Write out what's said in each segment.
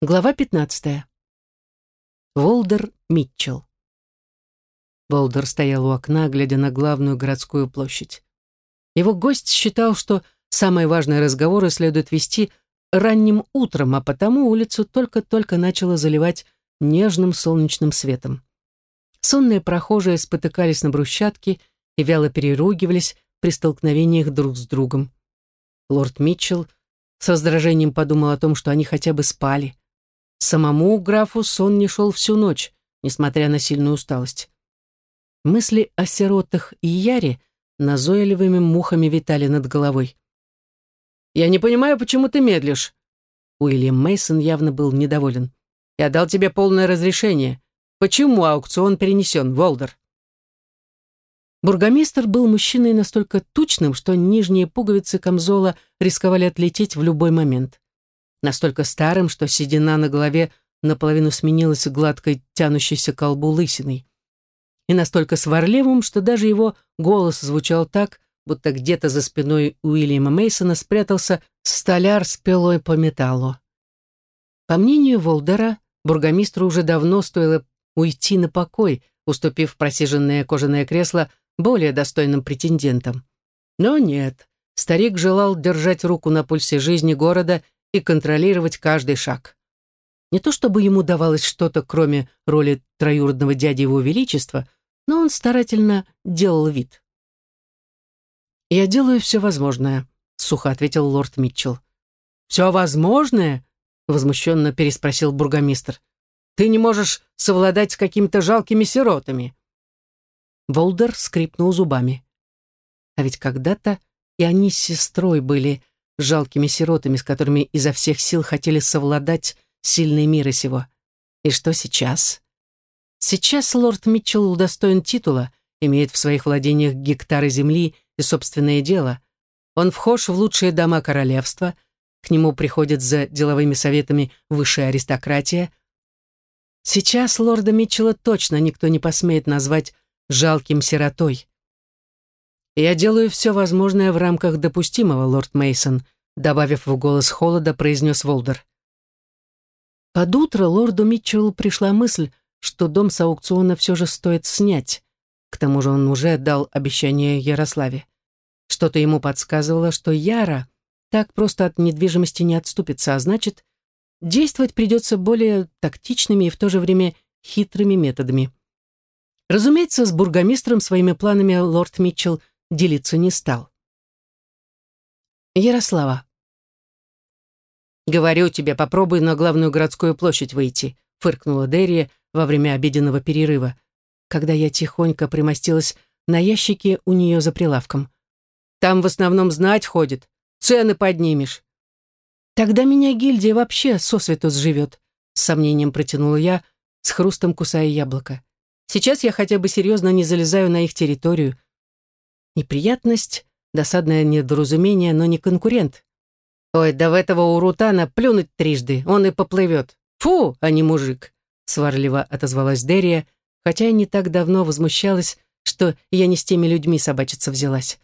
Глава 15. Волдер Митчелл. Волдер стоял у окна, глядя на главную городскую площадь. Его гость считал, что самые важные разговоры следует вести ранним утром, а потому улицу только-только начало заливать нежным солнечным светом. Сонные прохожие спотыкались на брусчатке и вяло переругивались при столкновениях друг с другом. Лорд Митчелл с раздражением подумал о том, что они хотя бы спали. Самому графу сон не шел всю ночь, несмотря на сильную усталость. Мысли о сиротах и Яре назойливыми мухами витали над головой. «Я не понимаю, почему ты медлишь?» Уильям Мейсон явно был недоволен. «Я дал тебе полное разрешение. Почему аукцион перенесен, Волдер?» Бургомистр был мужчиной настолько тучным, что нижние пуговицы камзола рисковали отлететь в любой момент настолько старым, что седина на голове наполовину сменилась гладкой тянущейся колбу лысиной, и настолько сварливым, что даже его голос звучал так, будто где-то за спиной Уильяма Мейсона спрятался столяр с пилой по металлу. По мнению Волдера, бургомистру уже давно стоило уйти на покой, уступив просиженное кожаное кресло более достойным претендентам. Но нет, старик желал держать руку на пульсе жизни города и контролировать каждый шаг. Не то чтобы ему давалось что-то, кроме роли троюродного дяди его величества, но он старательно делал вид. «Я делаю все возможное», — сухо ответил лорд Митчелл. «Все возможное?» — возмущенно переспросил бургомистр. «Ты не можешь совладать с какими-то жалкими сиротами». Волдер скрипнул зубами. А ведь когда-то и они с сестрой были жалкими сиротами, с которыми изо всех сил хотели совладать сильные мира сего. И что сейчас? Сейчас лорд Митчелл удостоен титула, имеет в своих владениях гектары земли и собственное дело. Он вхож в лучшие дома королевства, к нему приходит за деловыми советами высшая аристократия. Сейчас лорда Митчелла точно никто не посмеет назвать жалким сиротой. «Я делаю все возможное в рамках допустимого, лорд Мейсон, добавив в голос холода, произнес Волдер. Под утро лорду Митчеллу пришла мысль, что дом с аукциона все же стоит снять. К тому же он уже дал обещание Ярославе. Что-то ему подсказывало, что Яра так просто от недвижимости не отступится, а значит, действовать придется более тактичными и в то же время хитрыми методами. Разумеется, с бургомистром своими планами лорд Митчелл делиться не стал. Ярослава. «Говорю тебе, попробуй на главную городскую площадь выйти», фыркнула Дерия во время обеденного перерыва, когда я тихонько примостилась на ящике у нее за прилавком. «Там в основном знать ходит, цены поднимешь». «Тогда меня гильдия вообще сосвету сживет», с сомнением протянула я, с хрустом кусая яблоко. «Сейчас я хотя бы серьезно не залезаю на их территорию, Неприятность, досадное недоразумение, но не конкурент. Ой, да в этого урутана плюнуть трижды, он и поплывет. Фу, а не мужик, сварливо отозвалась Дерия, хотя и не так давно возмущалась, что я не с теми людьми собачиться взялась.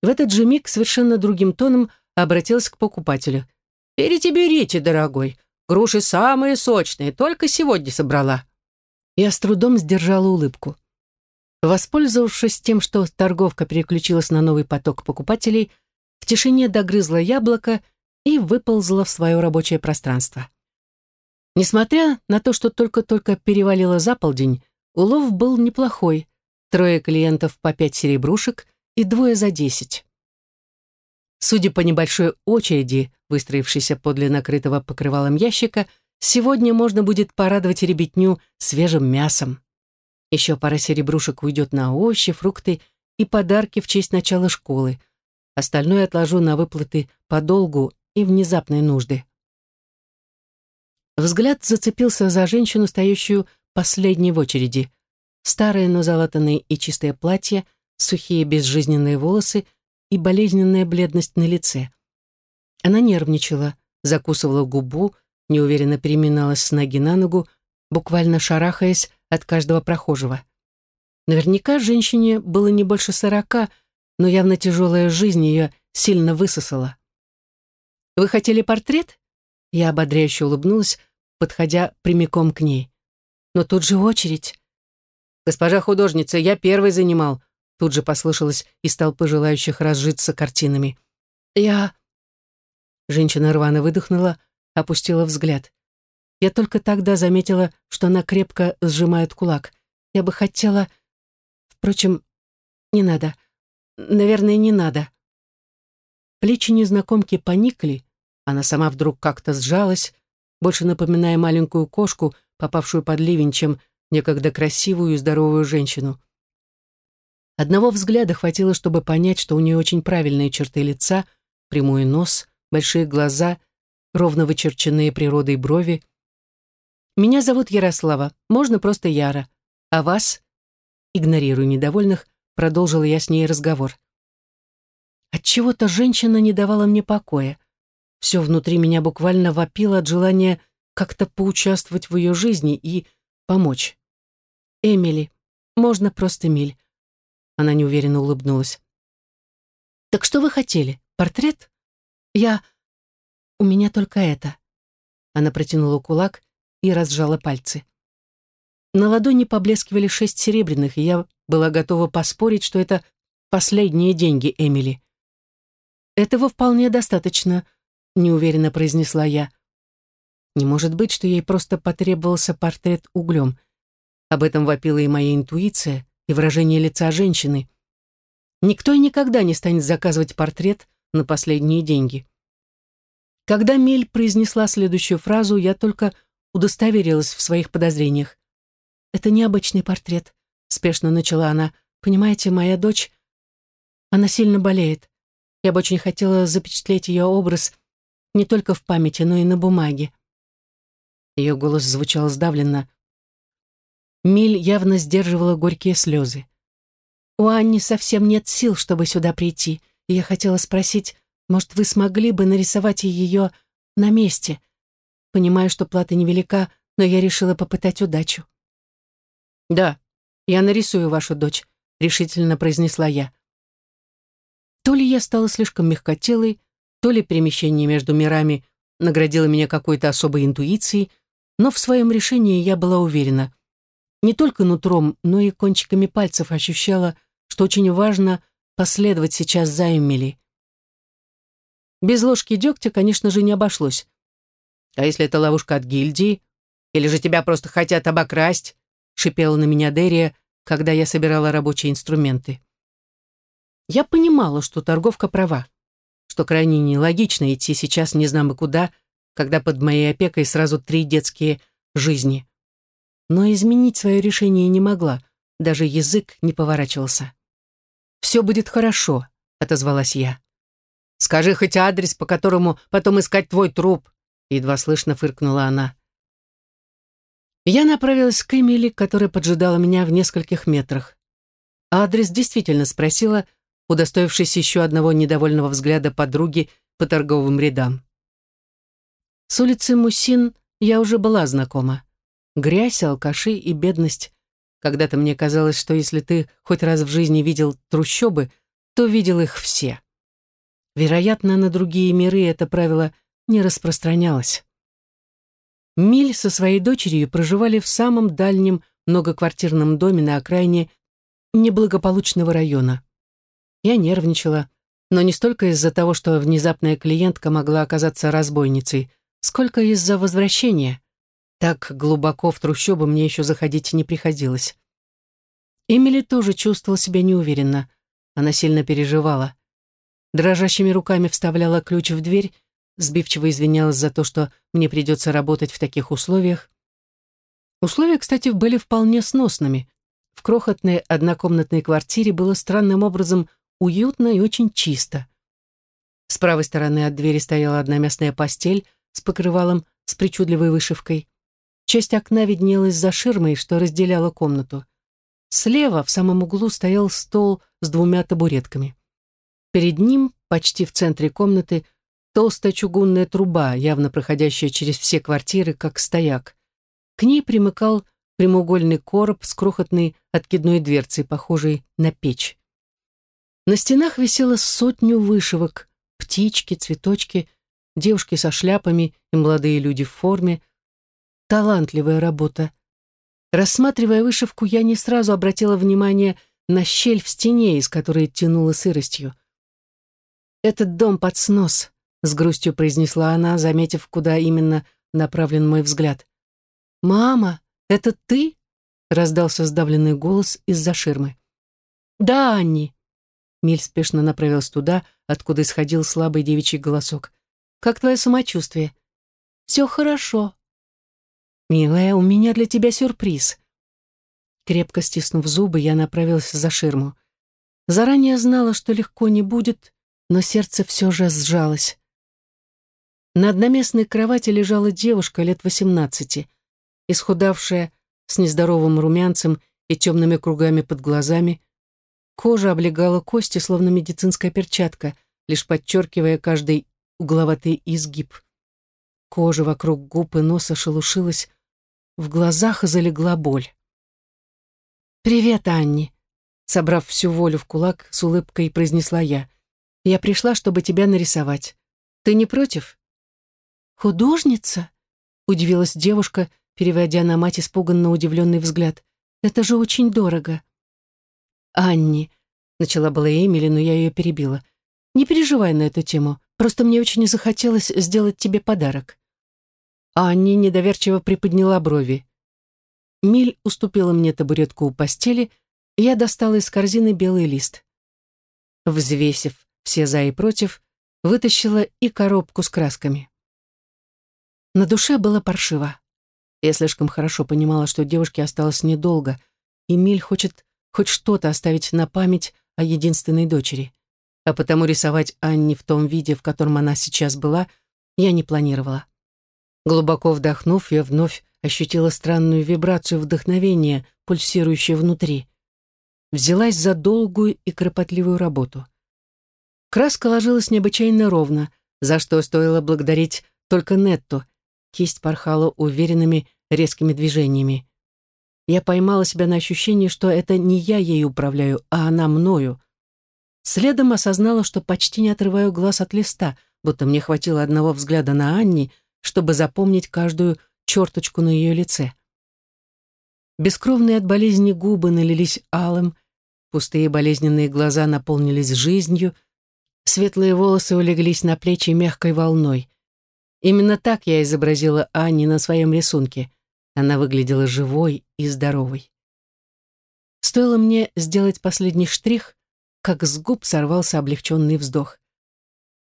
В этот же миг совершенно другим тоном обратилась к покупателю. «Берите, берите, дорогой. Груши самые сочные, только сегодня собрала». Я с трудом сдержала улыбку. Воспользовавшись тем, что торговка переключилась на новый поток покупателей, в тишине догрызла яблоко и выползла в свое рабочее пространство. Несмотря на то, что только-только перевалило за полдень, улов был неплохой. Трое клиентов по пять серебрушек и двое за десять. Судя по небольшой очереди, выстроившейся подле накрытого покрывалом ящика, сегодня можно будет порадовать ребятню свежим мясом. Еще пара серебрушек уйдет на овощи, фрукты и подарки в честь начала школы. Остальное отложу на выплаты по долгу и внезапной нужды. Взгляд зацепился за женщину, стоящую последней в очереди. Старое, но залатанное и чистое платье, сухие безжизненные волосы и болезненная бледность на лице. Она нервничала, закусывала губу, неуверенно переминалась с ноги на ногу, буквально шарахаясь от каждого прохожего. Наверняка женщине было не больше сорока, но явно тяжелая жизнь ее сильно высосала. «Вы хотели портрет?» Я ободряюще улыбнулась, подходя прямиком к ней. «Но тут же очередь». «Госпожа художница, я первый занимал», тут же послышалось из толпы желающих разжиться картинами. «Я...» Женщина рвано выдохнула, опустила взгляд. Я только тогда заметила, что она крепко сжимает кулак. Я бы хотела... Впрочем, не надо. Наверное, не надо. Плечи незнакомки поникли, она сама вдруг как-то сжалась, больше напоминая маленькую кошку, попавшую под ливень, чем некогда красивую и здоровую женщину. Одного взгляда хватило, чтобы понять, что у нее очень правильные черты лица, прямой нос, большие глаза, ровно вычерченные природой брови. «Меня зовут Ярослава, можно просто Яра. А вас?» Игнорируя недовольных, продолжила я с ней разговор. Отчего-то женщина не давала мне покоя. Все внутри меня буквально вопило от желания как-то поучаствовать в ее жизни и помочь. «Эмили, можно просто Миль». Она неуверенно улыбнулась. «Так что вы хотели? Портрет?» «Я... У меня только это». Она протянула кулак и разжала пальцы. На ладони поблескивали шесть серебряных, и я была готова поспорить, что это последние деньги Эмили. «Этого вполне достаточно», — неуверенно произнесла я. Не может быть, что ей просто потребовался портрет углем. Об этом вопила и моя интуиция, и выражение лица женщины. Никто и никогда не станет заказывать портрет на последние деньги. Когда Мель произнесла следующую фразу, я только удостоверилась в своих подозрениях. «Это необычный портрет», — спешно начала она. «Понимаете, моя дочь, она сильно болеет. Я бы очень хотела запечатлеть ее образ не только в памяти, но и на бумаге. Ее голос звучал сдавленно. Миль явно сдерживала горькие слезы. «У Анни совсем нет сил, чтобы сюда прийти, и я хотела спросить, может, вы смогли бы нарисовать ее на месте? Понимаю, что плата невелика, но я решила попытать удачу». «Да, я нарисую вашу дочь», — решительно произнесла я. То ли я стала слишком мягкотелой, то ли перемещение между мирами наградило меня какой-то особой интуицией, но в своем решении я была уверена. Не только нутром, но и кончиками пальцев ощущала, что очень важно последовать сейчас за Эмили. Без ложки дегтя, конечно же, не обошлось. А если это ловушка от гильдии? Или же тебя просто хотят обокрасть? Шипела на меня Дерия, когда я собирала рабочие инструменты. Я понимала, что торговка права, что крайне нелогично идти сейчас не знамо куда, когда под моей опекой сразу три детские жизни. Но изменить свое решение не могла, даже язык не поворачивался. «Все будет хорошо», — отозвалась я. «Скажи хоть адрес, по которому потом искать твой труп», — едва слышно фыркнула она. Я направилась к Эмили, которая поджидала меня в нескольких метрах. Адрес действительно спросила, удостоившись еще одного недовольного взгляда подруги по торговым рядам. С улицы Мусин я уже была знакома. Грязь, алкаши и бедность. Когда-то мне казалось, что если ты хоть раз в жизни видел трущобы, то видел их все. Вероятно, на другие миры это правило не распространялось. Миль со своей дочерью проживали в самом дальнем многоквартирном доме на окраине неблагополучного района. Я нервничала, но не столько из-за того, что внезапная клиентка могла оказаться разбойницей, сколько из-за возвращения. Так глубоко в трущобы мне еще заходить не приходилось. Эмили тоже чувствовала себя неуверенно. Она сильно переживала. Дрожащими руками вставляла ключ в дверь, сбивчиво извинялась за то, что мне придется работать в таких условиях. Условия, кстати, были вполне сносными. В крохотной однокомнатной квартире было странным образом уютно и очень чисто. С правой стороны от двери стояла одноместная постель с покрывалом с причудливой вышивкой. Часть окна виднелась за ширмой, что разделяла комнату. Слева, в самом углу, стоял стол с двумя табуретками. Перед ним, почти в центре комнаты, толстая чугунная труба, явно проходящая через все квартиры, как стояк. К ней примыкал прямоугольный короб с крохотной откидной дверцей, похожей на печь. На стенах висело сотню вышивок, птички, цветочки, девушки со шляпами и молодые люди в форме. талантливая работа. Рассматривая вышивку, я не сразу обратила внимание на щель в стене, из которой тянуло сыростью. «Этот дом под снос», — с грустью произнесла она, заметив, куда именно направлен мой взгляд. «Мама, это ты?» — раздался сдавленный голос из-за ширмы. «Да, Анни». Миль спешно направился туда, откуда исходил слабый девичий голосок. «Как твое самочувствие?» «Все хорошо». «Милая, у меня для тебя сюрприз». Крепко стиснув зубы, я направилась за ширму. Заранее знала, что легко не будет, но сердце все же сжалось. На одноместной кровати лежала девушка лет восемнадцати, исхудавшая, с нездоровым румянцем и темными кругами под глазами, Кожа облегала кости, словно медицинская перчатка, лишь подчеркивая каждый угловатый изгиб. Кожа вокруг губ и носа шелушилась, в глазах залегла боль. «Привет, Анни!» Собрав всю волю в кулак, с улыбкой произнесла я. «Я пришла, чтобы тебя нарисовать. Ты не против?» «Художница?» — удивилась девушка, переводя на мать испуганно удивленный взгляд. «Это же очень дорого». «Анни», — начала была Эмили, но я ее перебила. «Не переживай на эту тему, просто мне очень захотелось сделать тебе подарок». Анни недоверчиво приподняла брови. Миль уступила мне табуретку у постели, и я достала из корзины белый лист. Взвесив все за и против, вытащила и коробку с красками. На душе было паршиво. Я слишком хорошо понимала, что девушке осталось недолго, и Миль хочет хоть что-то оставить на память о единственной дочери. А потому рисовать Анни в том виде, в котором она сейчас была, я не планировала. Глубоко вдохнув, я вновь ощутила странную вибрацию вдохновения, пульсирующую внутри. Взялась за долгую и кропотливую работу. Краска ложилась необычайно ровно, за что стоило благодарить только Нетту. Кисть порхала уверенными резкими движениями. Я поймала себя на ощущении, что это не я ей управляю, а она мною. Следом осознала, что почти не отрываю глаз от листа, будто мне хватило одного взгляда на Анни, чтобы запомнить каждую черточку на ее лице. Бескровные от болезни губы налились алым, пустые болезненные глаза наполнились жизнью, светлые волосы улеглись на плечи мягкой волной. Именно так я изобразила Анни на своем рисунке — она выглядела живой и здоровой. Стоило мне сделать последний штрих, как с губ сорвался облегченный вздох.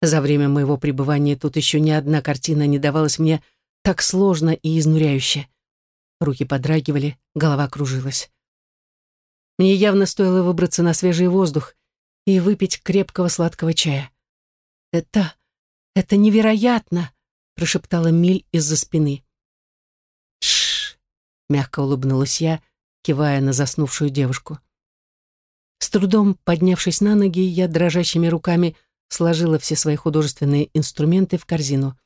За время моего пребывания тут еще ни одна картина не давалась мне так сложно и изнуряюще. Руки подрагивали, голова кружилась. Мне явно стоило выбраться на свежий воздух и выпить крепкого сладкого чая. «Это... это невероятно!» — прошептала Миль из-за спины мягко улыбнулась я, кивая на заснувшую девушку. С трудом поднявшись на ноги, я дрожащими руками сложила все свои художественные инструменты в корзину.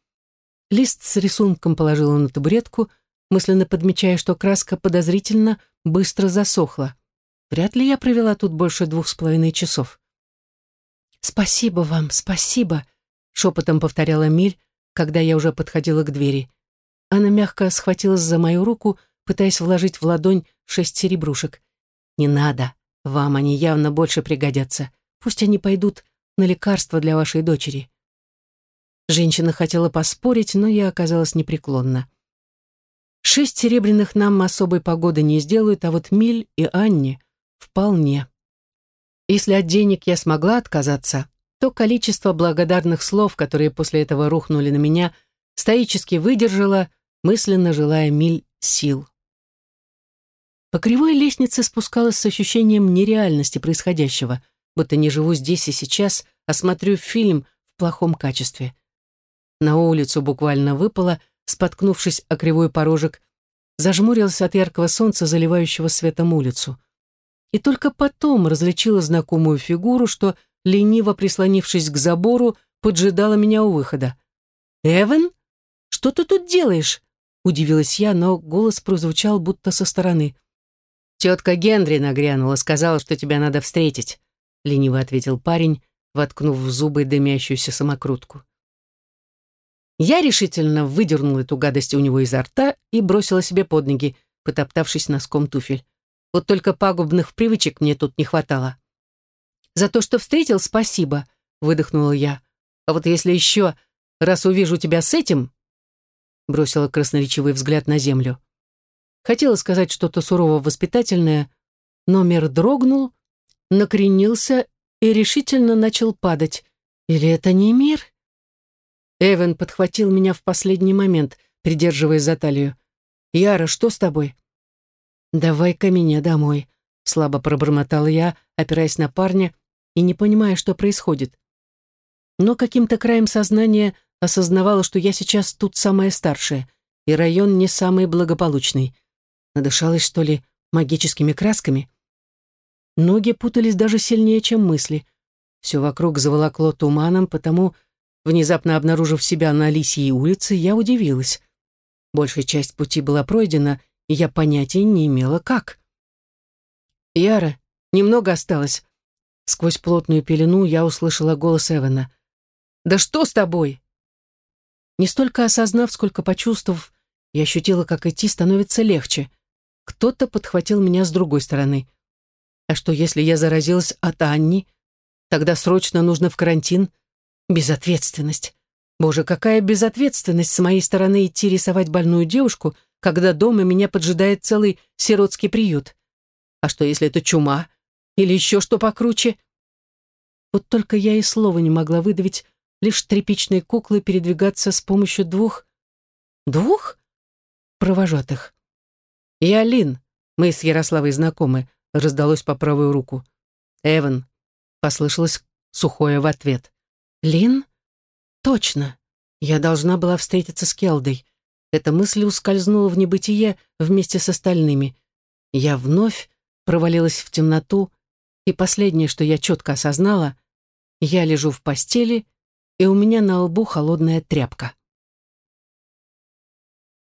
Лист с рисунком положила на табуретку, мысленно подмечая, что краска подозрительно быстро засохла. Вряд ли я провела тут больше двух с половиной часов. «Спасибо вам, спасибо», — шепотом повторяла Миль, когда я уже подходила к двери. Она мягко схватилась за мою руку, пытаясь вложить в ладонь шесть серебрушек. «Не надо, вам они явно больше пригодятся. Пусть они пойдут на лекарства для вашей дочери». Женщина хотела поспорить, но я оказалась непреклонна. Шесть серебряных нам особой погоды не сделают, а вот Миль и Анне вполне. Если от денег я смогла отказаться, то количество благодарных слов, которые после этого рухнули на меня, стоически выдержала, мысленно желая Миль сил. По кривой лестнице спускалась с ощущением нереальности происходящего, будто не живу здесь и сейчас, а смотрю фильм в плохом качестве. На улицу буквально выпала, споткнувшись о кривой порожек, зажмурилась от яркого солнца, заливающего светом улицу. И только потом различила знакомую фигуру, что, лениво прислонившись к забору, поджидала меня у выхода. «Эван? Что ты тут делаешь?» Удивилась я, но голос прозвучал будто со стороны. «Тетка Генри нагрянула, сказала, что тебя надо встретить», — лениво ответил парень, воткнув в зубы дымящуюся самокрутку. Я решительно выдернула эту гадость у него изо рта и бросила себе под ноги, потоптавшись носком туфель. Вот только пагубных привычек мне тут не хватало. «За то, что встретил, спасибо», — выдохнула я. «А вот если еще раз увижу тебя с этим...» Бросила красноречивый взгляд на землю. Хотела сказать что-то сурово-воспитательное, но мир дрогнул, накренился и решительно начал падать. Или это не мир? Эван подхватил меня в последний момент, придерживая за талию. «Яра, что с тобой?» «Давай-ка меня домой», — слабо пробормотала я, опираясь на парня и не понимая, что происходит. Но каким-то краем сознания осознавала, что я сейчас тут самая старшая, и район не самый благополучный. Надышалась, что ли, магическими красками? Ноги путались даже сильнее, чем мысли. Все вокруг заволокло туманом, потому Внезапно обнаружив себя на Лисьей улице, я удивилась. Большая часть пути была пройдена, и я понятия не имела, как. «Яра, немного осталось». Сквозь плотную пелену я услышала голос Эвана. «Да что с тобой?» Не столько осознав, сколько почувствовав, я ощутила, как идти становится легче. Кто-то подхватил меня с другой стороны. А что, если я заразилась от Анни? Тогда срочно нужно в карантин — Безответственность. Боже, какая безответственность с моей стороны идти рисовать больную девушку, когда дома меня поджидает целый сиротский приют. А что, если это чума? Или еще что покруче? Вот только я и слова не могла выдавить, лишь тряпичные куклы передвигаться с помощью двух... Двух? Провожатых. «Я Лин. Мы с Ярославой знакомы», — раздалось по правую руку. «Эван», — послышалось сухое в ответ. Лин? Точно. Я должна была встретиться с Келдой. Эта мысль ускользнула в небытие вместе с остальными. Я вновь провалилась в темноту, и последнее, что я четко осознала, я лежу в постели, и у меня на лбу холодная тряпка.